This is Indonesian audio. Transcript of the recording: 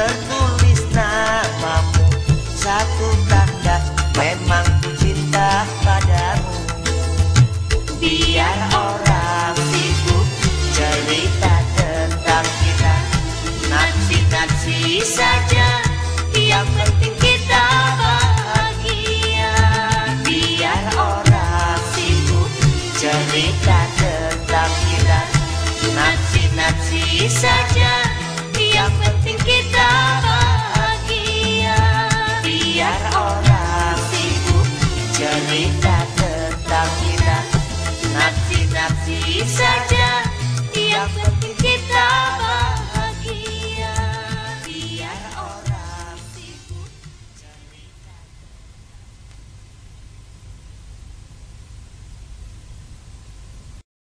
tertulis namamu. Satu tanda memang ku cinta padamu. Biar orang sibuk cerita tentang kita. Nanti-nanti saja me.